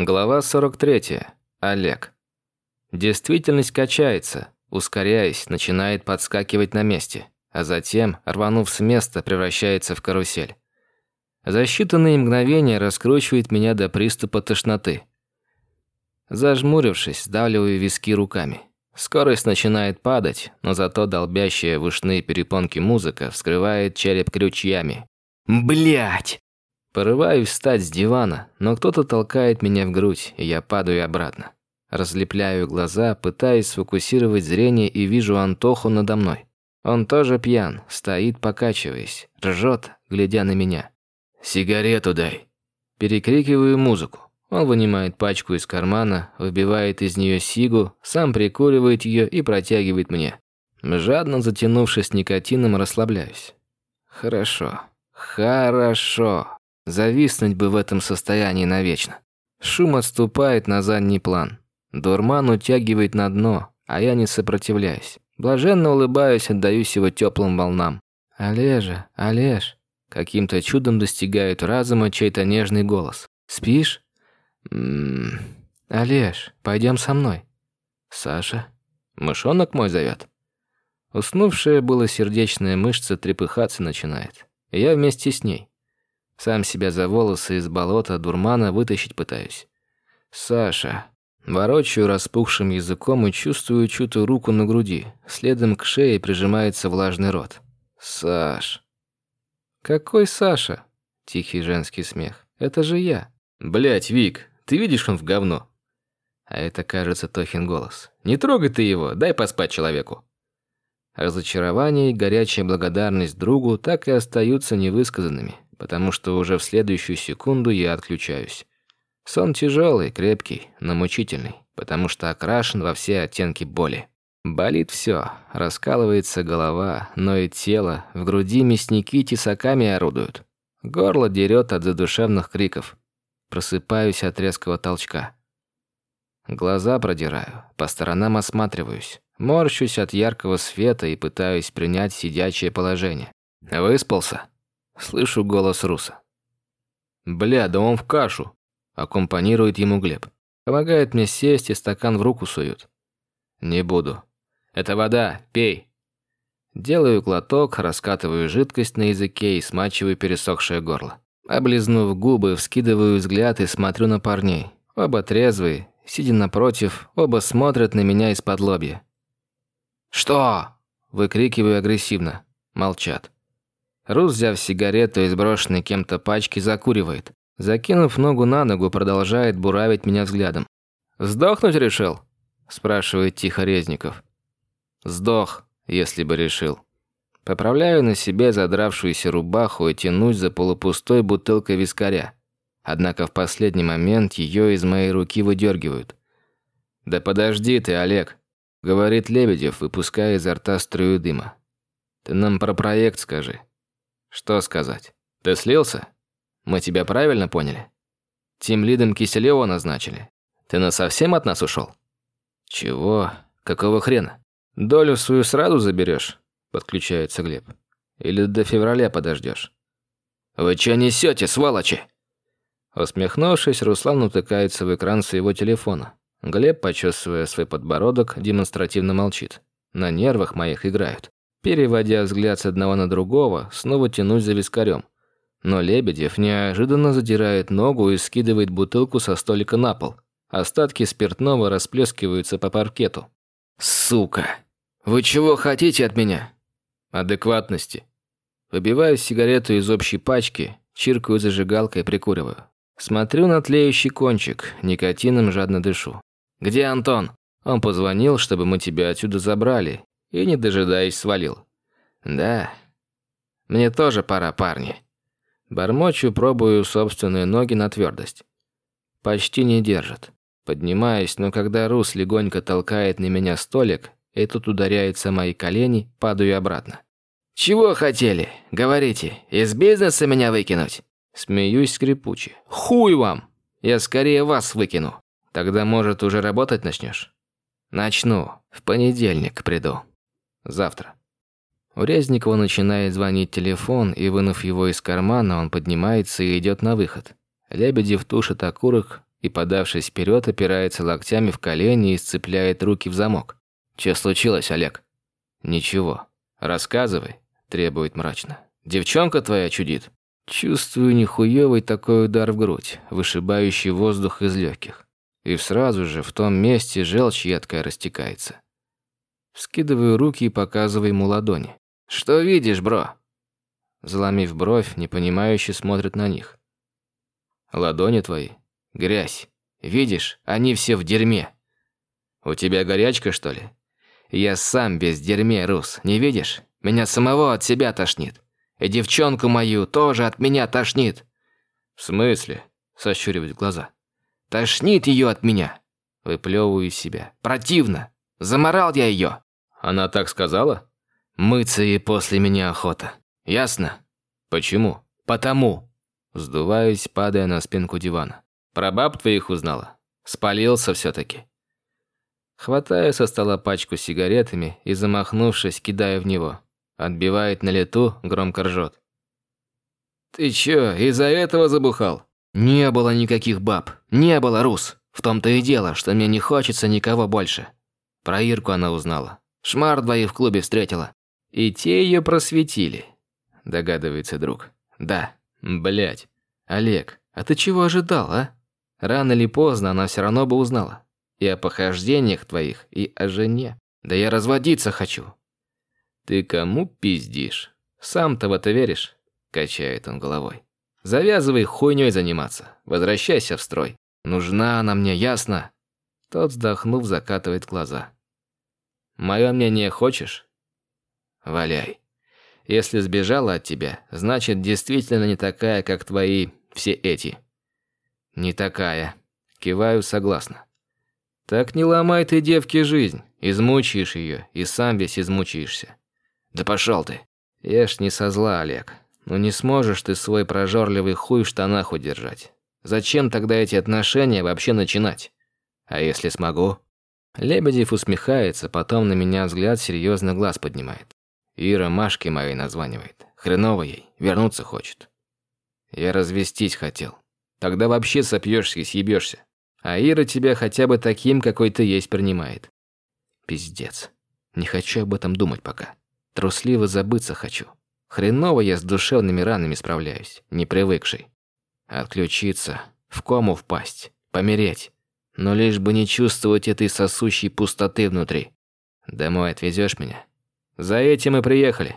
Глава 43. Олег. Действительность качается, ускоряясь, начинает подскакивать на месте, а затем, рванув с места, превращается в карусель. За считанные мгновения раскручивает меня до приступа тошноты. Зажмурившись, сдавливаю виски руками. Скорость начинает падать, но зато долбящая в ушные перепонки музыка вскрывает череп крючьями. Блять! Порываюсь встать с дивана, но кто-то толкает меня в грудь, и я падаю обратно. Разлепляю глаза, пытаясь сфокусировать зрение и вижу Антоху надо мной. Он тоже пьян, стоит покачиваясь, ржет, глядя на меня. «Сигарету дай!» Перекрикиваю музыку. Он вынимает пачку из кармана, выбивает из нее сигу, сам прикуривает ее и протягивает мне. Жадно затянувшись никотином, расслабляюсь. Хорошо. Хорошо. Зависнуть бы в этом состоянии навечно. Шум отступает на задний план. Дурман утягивает на дно, а я не сопротивляюсь. Блаженно улыбаюсь, отдаюсь его теплым волнам. «Олежа, Олеж!» Каким-то чудом достигает разума чей-то нежный голос. «Спишь?» «Ммм... Олеж, пойдем со мной». «Саша?» «Мышонок мой зовет». Уснувшая была сердечная мышца трепыхаться начинает. Я вместе с ней. Сам себя за волосы из болота дурмана вытащить пытаюсь. «Саша». Ворочаю распухшим языком и чувствую чью-то руку на груди. Следом к шее прижимается влажный рот. «Саш». «Какой Саша?» Тихий женский смех. «Это же я». Блять, Вик, ты видишь, он в говно». А это, кажется, Тохин голос. «Не трогай ты его, дай поспать человеку». Разочарование и горячая благодарность другу так и остаются невысказанными потому что уже в следующую секунду я отключаюсь. Сон тяжелый, крепкий, но мучительный, потому что окрашен во все оттенки боли. Болит все, раскалывается голова, но и тело, в груди мясники тесаками орудуют. Горло дерет от задушевных криков. Просыпаюсь от резкого толчка. Глаза продираю, по сторонам осматриваюсь. Морщусь от яркого света и пытаюсь принять сидячее положение. Выспался? Слышу голос Руса. «Бля, да он в кашу!» Аккомпанирует ему Глеб. Помогает мне сесть и стакан в руку сует. «Не буду. Это вода, пей!» Делаю глоток, раскатываю жидкость на языке и смачиваю пересохшее горло. Облизнув губы, вскидываю взгляд и смотрю на парней. Оба трезвые, сидя напротив, оба смотрят на меня из-под лобья. «Что?» – выкрикиваю агрессивно. Молчат. Рус, взяв сигарету из брошенной кем-то пачки, закуривает. Закинув ногу на ногу, продолжает буравить меня взглядом. «Сдохнуть решил?» – спрашивает тихо Резников. «Сдох, если бы решил». Поправляю на себе задравшуюся рубаху и тянусь за полупустой бутылкой вискаря. Однако в последний момент ее из моей руки выдергивают. «Да подожди ты, Олег», – говорит Лебедев, выпуская изо рта струю дыма. «Ты нам про проект скажи». Что сказать? Ты слился? Мы тебя правильно поняли? Тим лидом Киселева назначили. Ты на совсем от нас ушел? Чего? Какого хрена? Долю свою сразу заберешь? Подключается Глеб. Или до февраля подождешь? Вы что несете, сволочи? Усмехнувшись, Руслан утыкается в экран своего телефона. Глеб, почесывая свой подбородок, демонстративно молчит. На нервах моих играют. Переводя взгляд с одного на другого, снова тянусь за вискарем. Но Лебедев неожиданно задирает ногу и скидывает бутылку со столика на пол. Остатки спиртного расплескиваются по паркету. «Сука! Вы чего хотите от меня?» «Адекватности». Выбиваю сигарету из общей пачки, чиркаю зажигалкой, прикуриваю. Смотрю на тлеющий кончик, никотином жадно дышу. «Где Антон?» Он позвонил, чтобы мы тебя отсюда забрали, и, не дожидаясь, свалил. «Да, мне тоже пора, парни». Бормочу, пробую собственные ноги на твердость. Почти не держит. Поднимаюсь, но когда Рус легонько толкает на меня столик, и тут ударяется мои колени, падаю обратно. «Чего хотели? Говорите, из бизнеса меня выкинуть?» Смеюсь скрипуче. «Хуй вам! Я скорее вас выкину. Тогда, может, уже работать начнешь?» «Начну. В понедельник приду». Завтра. У Резникова начинает звонить телефон, и, вынув его из кармана, он поднимается и идет на выход. Лебедев тушит окурок, и, подавшись вперед, опирается локтями в колени и сцепляет руки в замок. «Че случилось, Олег?» «Ничего. Рассказывай», – требует мрачно. «Девчонка твоя чудит?» Чувствую нехуёвый такой удар в грудь, вышибающий воздух из легких. И сразу же в том месте желчь едкая растекается. Скидываю руки и показываю ему ладони. «Что видишь, бро?» Заломив бровь, непонимающе смотрит на них. «Ладони твои? Грязь. Видишь, они все в дерьме. У тебя горячка, что ли? Я сам без дерьме, Рус, не видишь? Меня самого от себя тошнит. И девчонку мою тоже от меня тошнит». «В смысле?» – сощуривает глаза. «Тошнит ее от меня». Выплевываю из себя. «Противно. Заморал я ее». «Она так сказала?» «Мыться ей после меня охота. Ясно?» «Почему?» «Потому». Сдуваюсь, падая на спинку дивана. «Про баб твоих узнала?» «Спалился все-таки». Хватаю со стола пачку с сигаретами и, замахнувшись, кидаю в него. Отбивает на лету, громко ржет. «Ты чё, из-за этого забухал?» «Не было никаких баб. Не было, Рус. В том-то и дело, что мне не хочется никого больше». Про Ирку она узнала. Шмар двоих в клубе встретила. И те ее просветили. Догадывается друг. Да, блять. Олег, а ты чего ожидал, а? Рано или поздно она все равно бы узнала. И о похождениях твоих, и о жене. Да я разводиться хочу. «Ты кому пиздишь? Сам-то в это веришь?» – качает он головой. «Завязывай хуйней заниматься. Возвращайся в строй. Нужна она мне, ясно?» Тот, вздохнув, закатывает глаза. «Мое мнение хочешь?» «Валяй. Если сбежала от тебя, значит, действительно не такая, как твои все эти». «Не такая». Киваю согласно. «Так не ломай ты девке жизнь. Измучаешь ее, и сам весь измучаешься. Да пошел ты. Ж не со зла, Олег. Но не сможешь ты свой прожорливый хуй в штанах удержать. Зачем тогда эти отношения вообще начинать? А если смогу? Лебедев усмехается, потом на меня взгляд серьезно глаз поднимает. Ира Машки моей названивает. Хреново ей, вернуться хочет. Я развестись хотел. Тогда вообще сопьешься и съебешься. А Ира тебя хотя бы таким, какой ты есть, принимает. Пиздец. Не хочу об этом думать пока. Трусливо забыться хочу. Хреново я с душевными ранами справляюсь, не привыкший. Отключиться, в кому впасть, помереть. Но лишь бы не чувствовать этой сосущей пустоты внутри. Домой отвезешь меня? За этим и приехали.